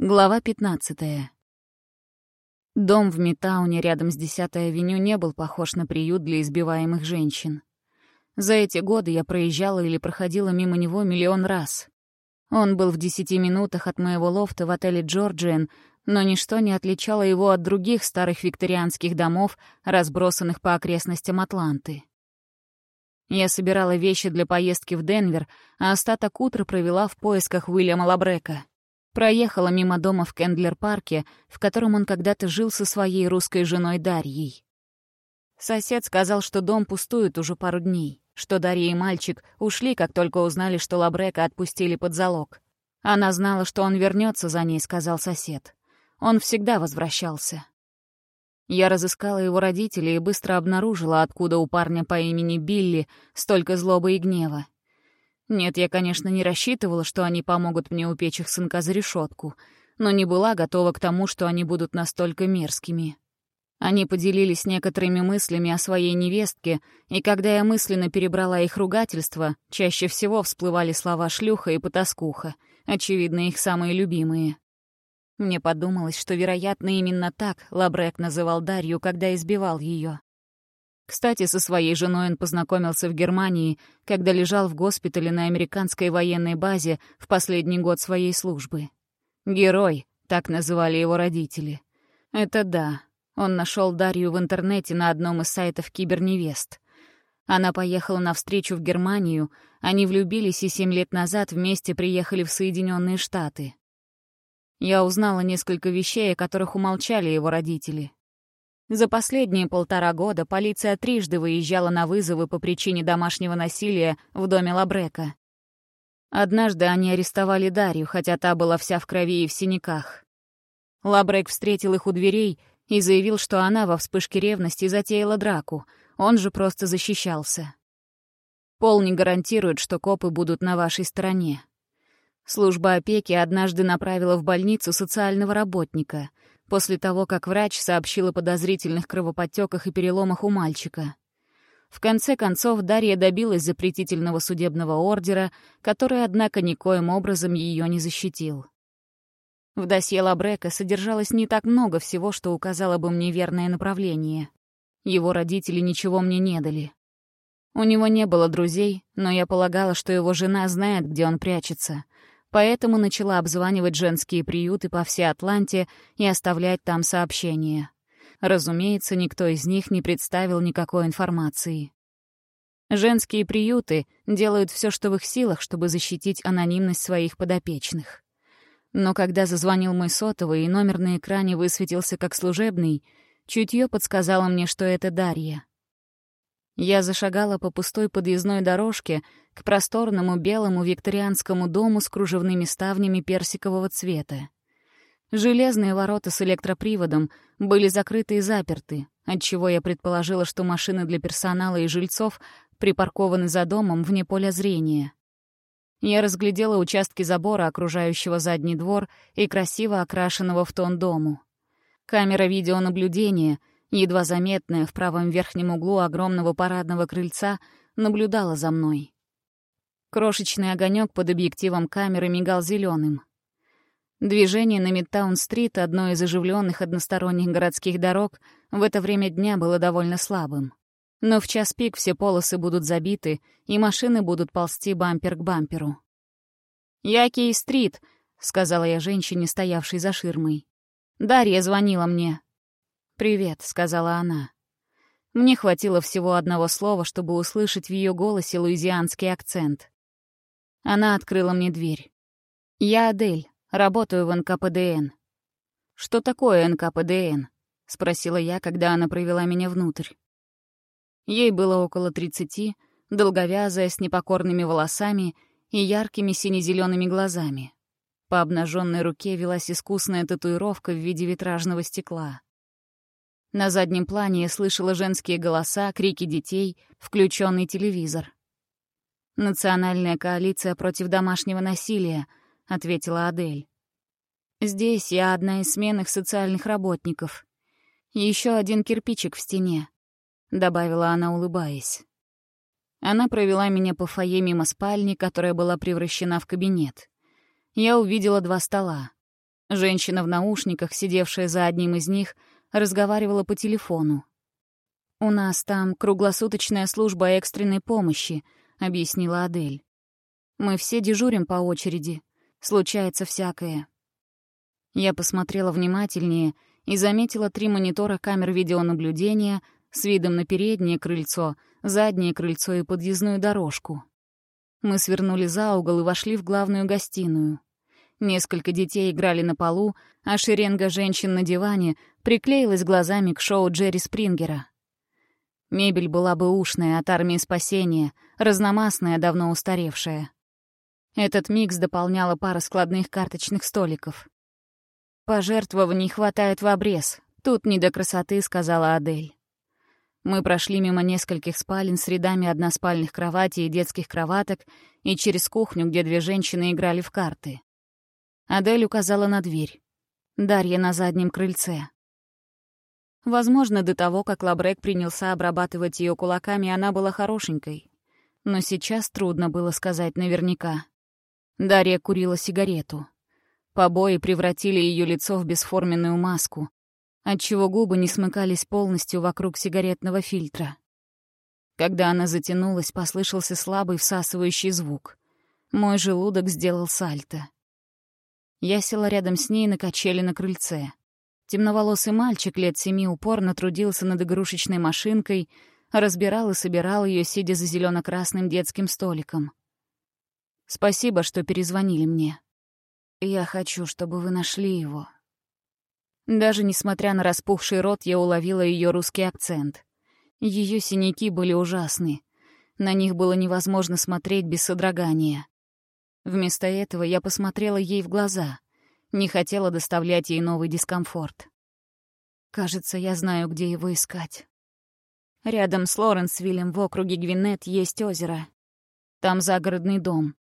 Глава 15. Дом в Митауне рядом с 10-й авеню не был похож на приют для избиваемых женщин. За эти годы я проезжала или проходила мимо него миллион раз. Он был в десяти минутах от моего лофта в отеле «Джорджиан», но ничто не отличало его от других старых викторианских домов, разбросанных по окрестностям Атланты. Я собирала вещи для поездки в Денвер, а остаток утра провела в поисках Уильяма Лабрека. Проехала мимо дома в Кендлер-парке, в котором он когда-то жил со своей русской женой Дарьей. Сосед сказал, что дом пустует уже пару дней, что Дарья и мальчик ушли, как только узнали, что Лабрека отпустили под залог. Она знала, что он вернется за ней, сказал сосед. Он всегда возвращался. Я разыскала его родителей и быстро обнаружила, откуда у парня по имени Билли столько злобы и гнева. Нет, я, конечно, не рассчитывала, что они помогут мне упечь их сынка за решетку, но не была готова к тому, что они будут настолько мерзкими. Они поделились некоторыми мыслями о своей невестке, и когда я мысленно перебрала их ругательства, чаще всего всплывали слова «шлюха» и «потаскуха», очевидно, их самые любимые. Мне подумалось, что, вероятно, именно так Лабрек называл Дарью, когда избивал ее. Кстати, со своей женой он познакомился в Германии, когда лежал в госпитале на американской военной базе в последний год своей службы. Герой, так называли его родители. Это да, он нашел Дарью в интернете на одном из сайтов киберневест. Она поехала навстречу в Германию, они влюбились и семь лет назад вместе приехали в Соединенные Штаты. Я узнала несколько вещей, о которых умолчали его родители. За последние полтора года полиция трижды выезжала на вызовы по причине домашнего насилия в доме Лабрека. Однажды они арестовали Дарью, хотя та была вся в крови и в синяках. Лабрек встретил их у дверей и заявил, что она во вспышке ревности затеяла драку, он же просто защищался. Пол не гарантирует, что копы будут на вашей стороне. Служба опеки однажды направила в больницу социального работника — после того, как врач сообщил о подозрительных кровоподтеках и переломах у мальчика. В конце концов, Дарья добилась запретительного судебного ордера, который, однако, никоим образом ее не защитил. В досье Лабрека содержалось не так много всего, что указало бы мне верное направление. Его родители ничего мне не дали. У него не было друзей, но я полагала, что его жена знает, где он прячется — поэтому начала обзванивать женские приюты по всей Атланте и оставлять там сообщения. Разумеется, никто из них не представил никакой информации. Женские приюты делают все, что в их силах, чтобы защитить анонимность своих подопечных. Но когда зазвонил мой сотовый и номер на экране высветился как служебный, чутье подсказало мне, что это Дарья. Я зашагала по пустой подъездной дорожке к просторному белому викторианскому дому с кружевными ставнями персикового цвета. Железные ворота с электроприводом были закрыты и заперты, отчего я предположила, что машины для персонала и жильцов припаркованы за домом вне поля зрения. Я разглядела участки забора, окружающего задний двор и красиво окрашенного в тон дому. Камера видеонаблюдения — едва заметная в правом верхнем углу огромного парадного крыльца, наблюдала за мной. Крошечный огонек под объективом камеры мигал зеленым. Движение на Мидтаун-стрит, одной из оживленных односторонних городских дорог, в это время дня было довольно слабым. Но в час пик все полосы будут забиты, и машины будут ползти бампер к бамперу. «Я Кей-стрит», — сказала я женщине, стоявшей за ширмой. «Дарья звонила мне. «Привет», — сказала она. Мне хватило всего одного слова, чтобы услышать в ее голосе луизианский акцент. Она открыла мне дверь. «Я Адель, работаю в НКПДН». «Что такое НКПДН?» — спросила я, когда она провела меня внутрь. Ей было около тридцати, долговязая, с непокорными волосами и яркими сине-зелеными глазами. По обнаженной руке велась искусная татуировка в виде витражного стекла. На заднем плане я слышала женские голоса, крики детей, включенный телевизор. «Национальная коалиция против домашнего насилия», — ответила Адель. «Здесь я одна из сменных социальных работников. Еще один кирпичик в стене», — добавила она, улыбаясь. Она провела меня по фойе мимо спальни, которая была превращена в кабинет. Я увидела два стола. Женщина в наушниках, сидевшая за одним из них, разговаривала по телефону. «У нас там круглосуточная служба экстренной помощи», — объяснила Адель. «Мы все дежурим по очереди. Случается всякое». Я посмотрела внимательнее и заметила три монитора камер видеонаблюдения с видом на переднее крыльцо, заднее крыльцо и подъездную дорожку. Мы свернули за угол и вошли в главную гостиную. Несколько детей играли на полу, а шеренга женщин на диване приклеилась глазами к шоу Джерри Спрингера. Мебель была бы ушная от армии спасения, разномастная, давно устаревшая. Этот микс дополняла пара складных карточных столиков. «Пожертвований хватает в обрез. Тут не до красоты», — сказала Адель. Мы прошли мимо нескольких спален с рядами односпальных кроватей и детских кроваток и через кухню, где две женщины играли в карты. Адель указала на дверь. Дарья на заднем крыльце. Возможно, до того, как Лабрек принялся обрабатывать ее кулаками, она была хорошенькой. Но сейчас трудно было сказать наверняка. Дарья курила сигарету. Побои превратили ее лицо в бесформенную маску, отчего губы не смыкались полностью вокруг сигаретного фильтра. Когда она затянулась, послышался слабый всасывающий звук. Мой желудок сделал сальто. Я села рядом с ней на качели на крыльце. Темноволосый мальчик лет семи упорно трудился над игрушечной машинкой, разбирал и собирал ее, сидя за зелено красным детским столиком. «Спасибо, что перезвонили мне. Я хочу, чтобы вы нашли его». Даже несмотря на распухший рот, я уловила ее русский акцент. Ее синяки были ужасны. На них было невозможно смотреть без содрогания. Вместо этого я посмотрела ей в глаза. Не хотела доставлять ей новый дискомфорт. Кажется, я знаю, где его искать. Рядом с Лоренсвиллем в округе Гвинет есть озеро. Там загородный дом.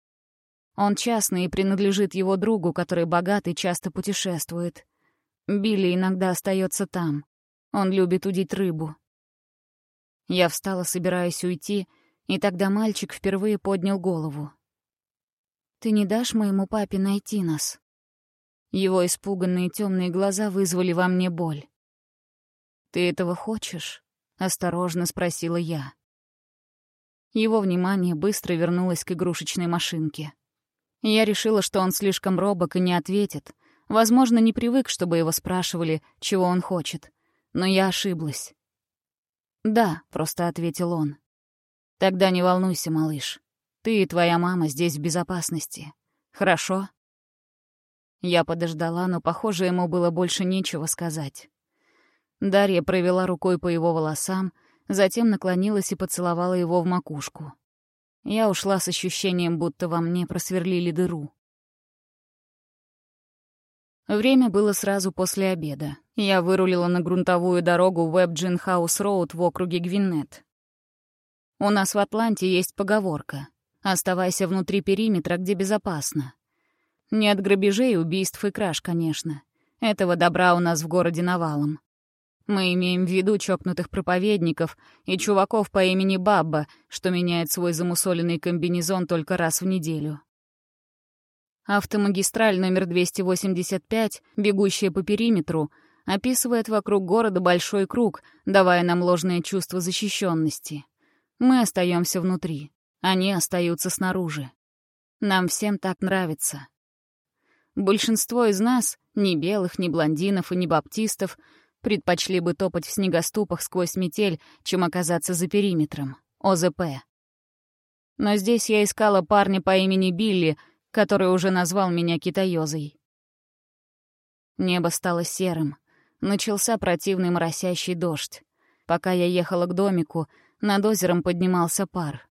Он частный и принадлежит его другу, который богат и часто путешествует. Билли иногда остается там. Он любит удить рыбу. Я встала, собираясь уйти, и тогда мальчик впервые поднял голову. Ты не дашь моему папе найти нас?» Его испуганные темные глаза вызвали во мне боль. «Ты этого хочешь?» — осторожно спросила я. Его внимание быстро вернулось к игрушечной машинке. Я решила, что он слишком робок и не ответит. Возможно, не привык, чтобы его спрашивали, чего он хочет. Но я ошиблась. «Да», — просто ответил он. «Тогда не волнуйся, малыш. Ты и твоя мама здесь в безопасности. Хорошо?» Я подождала, но, похоже, ему было больше нечего сказать. Дарья провела рукой по его волосам, затем наклонилась и поцеловала его в макушку. Я ушла с ощущением, будто во мне просверлили дыру. Время было сразу после обеда. Я вырулила на грунтовую дорогу Веб-Джин Хаус Роуд в округе Гвиннет. У нас в Атланте есть поговорка Оставайся внутри периметра, где безопасно. Не от грабежей, убийств и краж, конечно. Этого добра у нас в городе навалом. Мы имеем в виду чокнутых проповедников и чуваков по имени Бабба, что меняет свой замусоленный комбинезон только раз в неделю. Автомагистраль номер 285, бегущая по периметру, описывает вокруг города большой круг, давая нам ложное чувство защищенности. Мы остаемся внутри. Они остаются снаружи. Нам всем так нравится. Большинство из нас, ни белых, ни блондинов и ни баптистов, предпочли бы топать в снегоступах сквозь метель, чем оказаться за периметром. ОЗП. Но здесь я искала парня по имени Билли, который уже назвал меня китаёзой. Небо стало серым. Начался противный моросящий дождь. Пока я ехала к домику, над озером поднимался пар.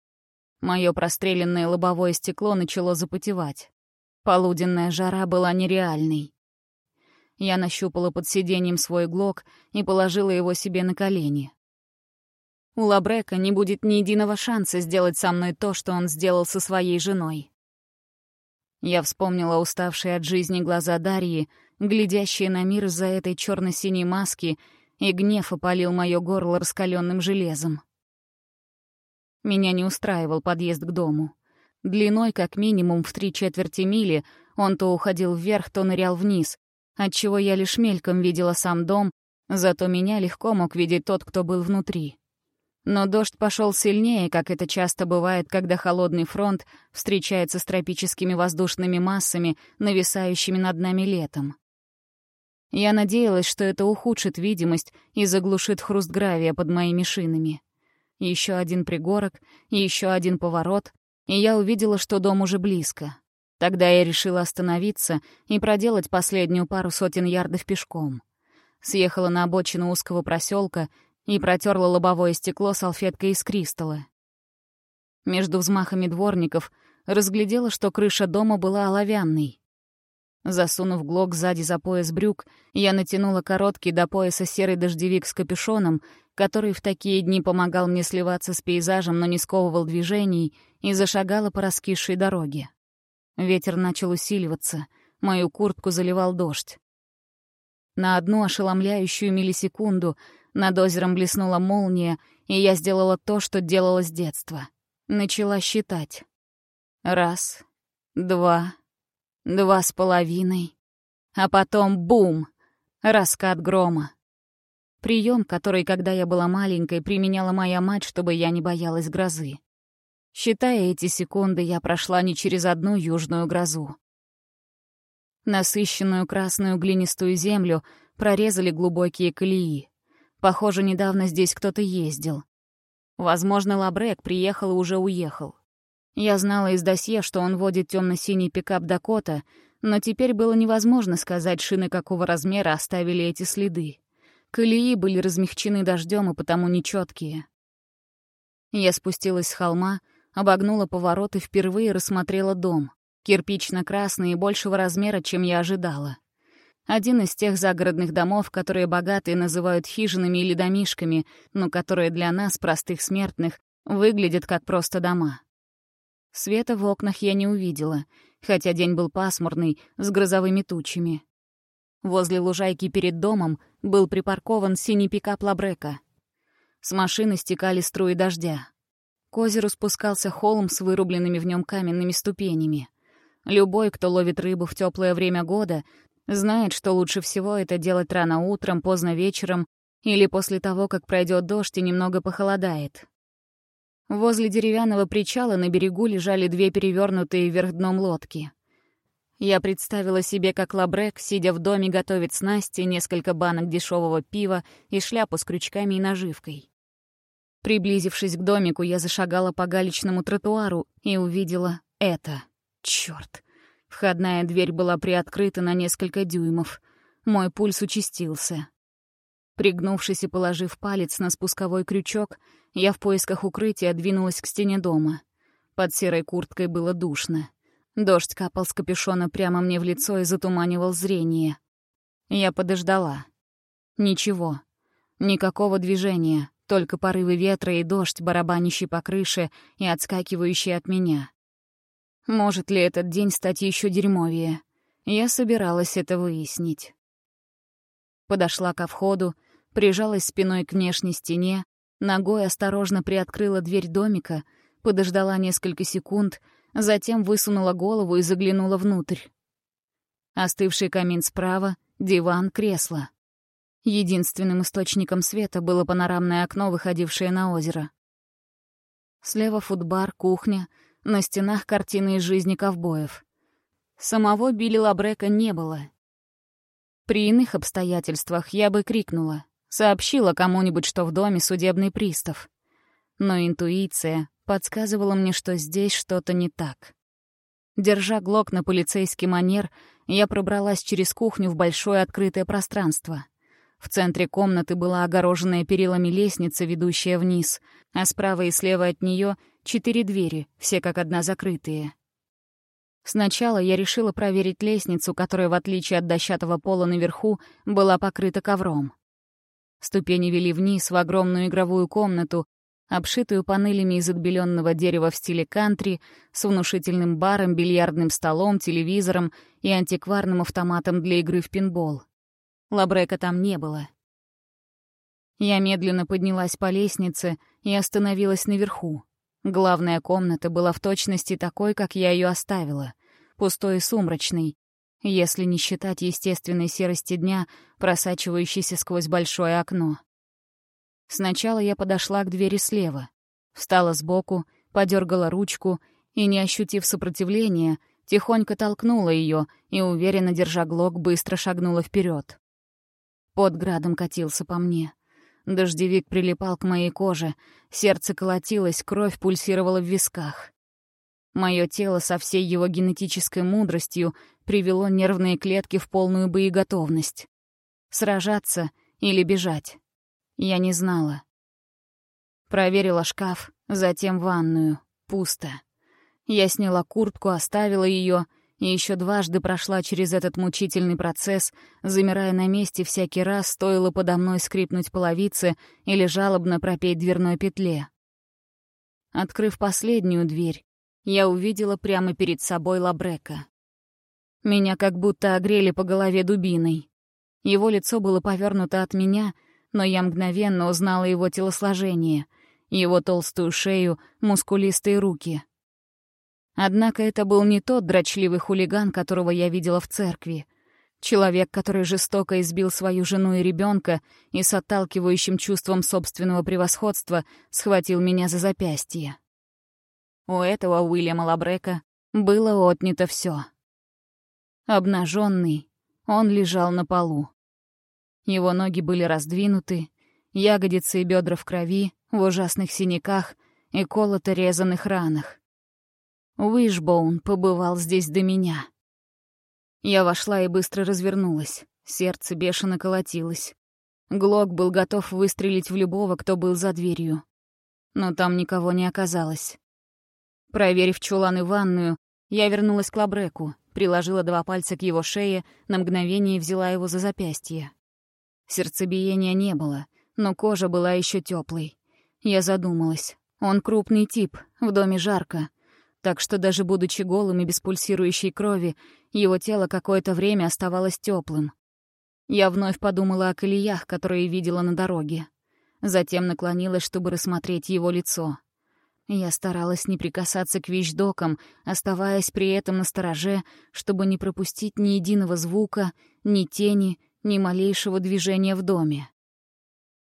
Мое простреленное лобовое стекло начало запотевать. Полуденная жара была нереальной. Я нащупала под сиденьем свой глок и положила его себе на колени. У Лабрека не будет ни единого шанса сделать со мной то, что он сделал со своей женой. Я вспомнила уставшие от жизни глаза Дарьи, глядящие на мир из-за этой черно-синей маски, и гнев опалил мое горло раскаленным железом. Меня не устраивал подъезд к дому. Длиной как минимум в три четверти мили он то уходил вверх, то нырял вниз, отчего я лишь мельком видела сам дом, зато меня легко мог видеть тот, кто был внутри. Но дождь пошел сильнее, как это часто бывает, когда холодный фронт встречается с тропическими воздушными массами, нависающими над нами летом. Я надеялась, что это ухудшит видимость и заглушит хруст гравия под моими шинами. Еще один пригорок, еще один поворот, и я увидела, что дом уже близко. Тогда я решила остановиться и проделать последнюю пару сотен ярдов пешком. Съехала на обочину узкого проселка и протерла лобовое стекло салфеткой из кристалла. Между взмахами дворников разглядела, что крыша дома была оловянной. Засунув глок сзади за пояс брюк, я натянула короткий до пояса серый дождевик с капюшоном, который в такие дни помогал мне сливаться с пейзажем, но не сковывал движений, и зашагала по раскисшей дороге. Ветер начал усиливаться, мою куртку заливал дождь. На одну ошеломляющую миллисекунду над озером блеснула молния, и я сделала то, что делала с детства. Начала считать. Раз, два, два с половиной, а потом бум! Раскат грома. Прием, который, когда я была маленькой, применяла моя мать, чтобы я не боялась грозы. Считая эти секунды, я прошла не через одну южную грозу. Насыщенную красную глинистую землю прорезали глубокие колеи. Похоже, недавно здесь кто-то ездил. Возможно, Лабрек приехал и уже уехал. Я знала из досье, что он водит темно-синий пикап Дакота, но теперь было невозможно сказать, шины какого размера оставили эти следы. Колеи были размягчены дождем и потому нечеткие. Я спустилась с холма, обогнула поворот и впервые рассмотрела дом. Кирпично-красный и большего размера, чем я ожидала. Один из тех загородных домов, которые богатые называют хижинами или домишками, но которые для нас, простых смертных, выглядят как просто дома. Света в окнах я не увидела, хотя день был пасмурный, с грозовыми тучами. Возле лужайки перед домом был припаркован синий пикап Лабрека. С машины стекали струи дождя. К озеру спускался холм с вырубленными в нем каменными ступенями. Любой, кто ловит рыбу в теплое время года, знает, что лучше всего это делать рано утром, поздно вечером или после того, как пройдет дождь и немного похолодает. Возле деревянного причала на берегу лежали две перевернутые вверх дном лодки. Я представила себе, как Лабрек, сидя в доме, готовит снасти, несколько банок дешевого пива и шляпу с крючками и наживкой. Приблизившись к домику, я зашагала по галечному тротуару и увидела это. Чёрт! Входная дверь была приоткрыта на несколько дюймов. Мой пульс участился. Пригнувшись и положив палец на спусковой крючок, я в поисках укрытия двинулась к стене дома. Под серой курткой было душно. Дождь капал с капюшона прямо мне в лицо и затуманивал зрение. Я подождала. Ничего. Никакого движения, только порывы ветра и дождь, барабанящий по крыше и отскакивающий от меня. Может ли этот день стать еще дерьмовее? Я собиралась это выяснить. Подошла ко входу, прижалась спиной к внешней стене, ногой осторожно приоткрыла дверь домика, подождала несколько секунд, затем высунула голову и заглянула внутрь. Остывший камин справа, диван, кресло. Единственным источником света было панорамное окно, выходившее на озеро. Слева футбар, кухня, на стенах картины из жизни ковбоев. Самого Билли Лабрека не было. При иных обстоятельствах я бы крикнула. Сообщила кому-нибудь, что в доме судебный пристав. Но интуиция подсказывала мне, что здесь что-то не так. Держа глок на полицейский манер, я пробралась через кухню в большое открытое пространство. В центре комнаты была огороженная перилами лестница, ведущая вниз, а справа и слева от нее четыре двери, все как одна закрытые. Сначала я решила проверить лестницу, которая, в отличие от дощатого пола наверху, была покрыта ковром. Ступени вели вниз в огромную игровую комнату, обшитую панелями из отбеленного дерева в стиле кантри, с внушительным баром, бильярдным столом, телевизором и антикварным автоматом для игры в пинбол. Лабрека там не было. Я медленно поднялась по лестнице и остановилась наверху. Главная комната была в точности такой, как я ее оставила, пустой и сумрачной. если не считать естественной серости дня, просачивающейся сквозь большое окно. Сначала я подошла к двери слева, встала сбоку, подергала ручку и, не ощутив сопротивления, тихонько толкнула ее и, уверенно держа глок, быстро шагнула вперед. Под градом катился по мне. Дождевик прилипал к моей коже, сердце колотилось, кровь пульсировала в висках. Мое тело со всей его генетической мудростью привело нервные клетки в полную боеготовность. Сражаться или бежать? Я не знала. Проверила шкаф, затем ванную. Пусто. Я сняла куртку, оставила ее и еще дважды прошла через этот мучительный процесс, замирая на месте всякий раз, стоило подо мной скрипнуть половицы или жалобно пропеть дверной петле. Открыв последнюю дверь, я увидела прямо перед собой Лабрека. Меня как будто огрели по голове дубиной. Его лицо было повернуто от меня, но я мгновенно узнала его телосложение, его толстую шею, мускулистые руки — Однако это был не тот дрочливый хулиган, которого я видела в церкви. Человек, который жестоко избил свою жену и ребенка и с отталкивающим чувством собственного превосходства схватил меня за запястье. У этого Уильяма Лабрека было отнято все. Обнаженный, он лежал на полу. Его ноги были раздвинуты, ягодицы и бедра в крови, в ужасных синяках и колото-резанных ранах. Уишбоун побывал здесь до меня. Я вошла и быстро развернулась. Сердце бешено колотилось. Глок был готов выстрелить в любого, кто был за дверью. Но там никого не оказалось. Проверив чулан и ванную, я вернулась к Лабреку, приложила два пальца к его шее, на мгновение взяла его за запястье. Сердцебиения не было, но кожа была еще теплой. Я задумалась. Он крупный тип, в доме жарко — так что даже будучи голым и без пульсирующей крови, его тело какое-то время оставалось теплым. Я вновь подумала о колеях, которые видела на дороге. Затем наклонилась, чтобы рассмотреть его лицо. Я старалась не прикасаться к вещдокам, оставаясь при этом на стороже, чтобы не пропустить ни единого звука, ни тени, ни малейшего движения в доме.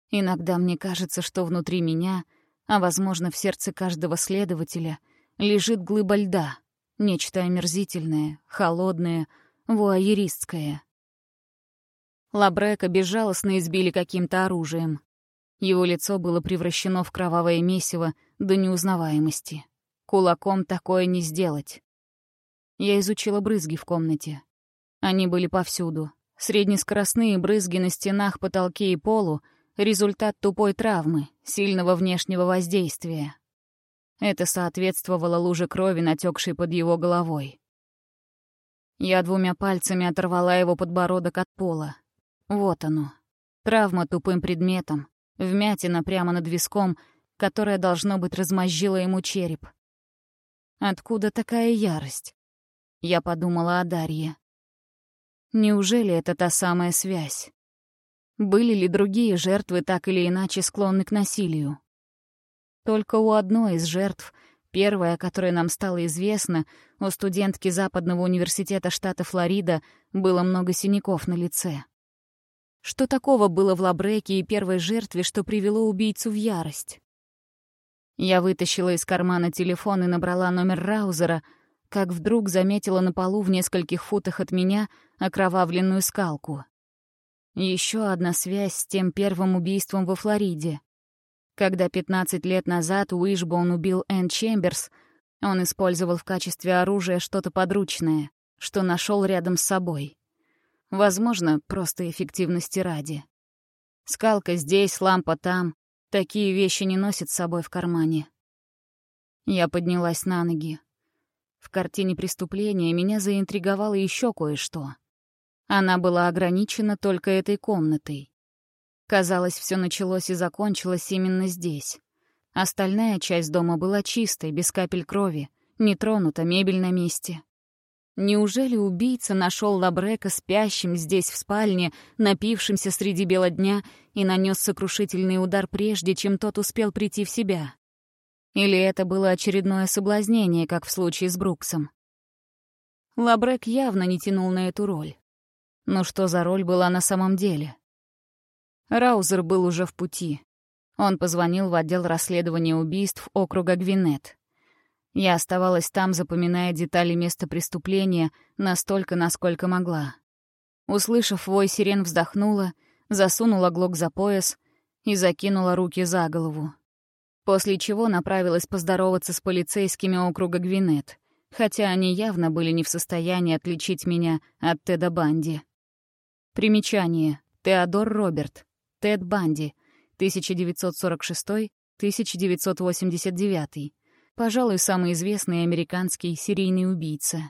Иногда мне кажется, что внутри меня, а, возможно, в сердце каждого следователя — лежит глыба льда, нечто омерзительное, холодное, вуайеристское. Лабрека безжалостно избили каким-то оружием. Его лицо было превращено в кровавое месиво до неузнаваемости. Кулаком такое не сделать. Я изучила брызги в комнате. Они были повсюду. Среднескоростные брызги на стенах, потолке и полу — результат тупой травмы, сильного внешнего воздействия. Это соответствовало луже крови, натекшей под его головой. Я двумя пальцами оторвала его подбородок от пола. Вот оно. Травма тупым предметом, вмятина прямо над виском, которая, должно быть, размозжила ему череп. Откуда такая ярость? Я подумала о Дарье. Неужели это та самая связь? Были ли другие жертвы так или иначе склонны к насилию? Только у одной из жертв, первая, которая нам стало известна, у студентки Западного университета штата Флорида, было много синяков на лице. Что такого было в Лабреке и первой жертве, что привело убийцу в ярость? Я вытащила из кармана телефон и набрала номер Раузера, как вдруг заметила на полу в нескольких футах от меня окровавленную скалку. Еще одна связь с тем первым убийством во Флориде. Когда 15 лет назад Уишбоун убил Энн Чемберс, он использовал в качестве оружия что-то подручное, что нашел рядом с собой. Возможно, просто эффективности ради. Скалка здесь, лампа там. Такие вещи не носит с собой в кармане. Я поднялась на ноги. В картине преступления меня заинтриговало еще кое-что. Она была ограничена только этой комнатой. Казалось, все началось и закончилось именно здесь. Остальная часть дома была чистой, без капель крови, не тронута, мебель на месте. Неужели убийца нашел Лабрека спящим здесь в спальне, напившимся среди бела дня и нанес сокрушительный удар прежде, чем тот успел прийти в себя? Или это было очередное соблазнение, как в случае с Бруксом? Лабрек явно не тянул на эту роль. Но что за роль была на самом деле? Раузер был уже в пути. Он позвонил в отдел расследования убийств округа Гвинет. Я оставалась там, запоминая детали места преступления настолько, насколько могла. Услышав вой сирен, вздохнула, засунула глок за пояс и закинула руки за голову. После чего направилась поздороваться с полицейскими округа Гвинет, хотя они явно были не в состоянии отличить меня от Теда Банди. Примечание. Теодор Роберт. Тед Банди. 1946-1989. Пожалуй, самый известный американский серийный убийца.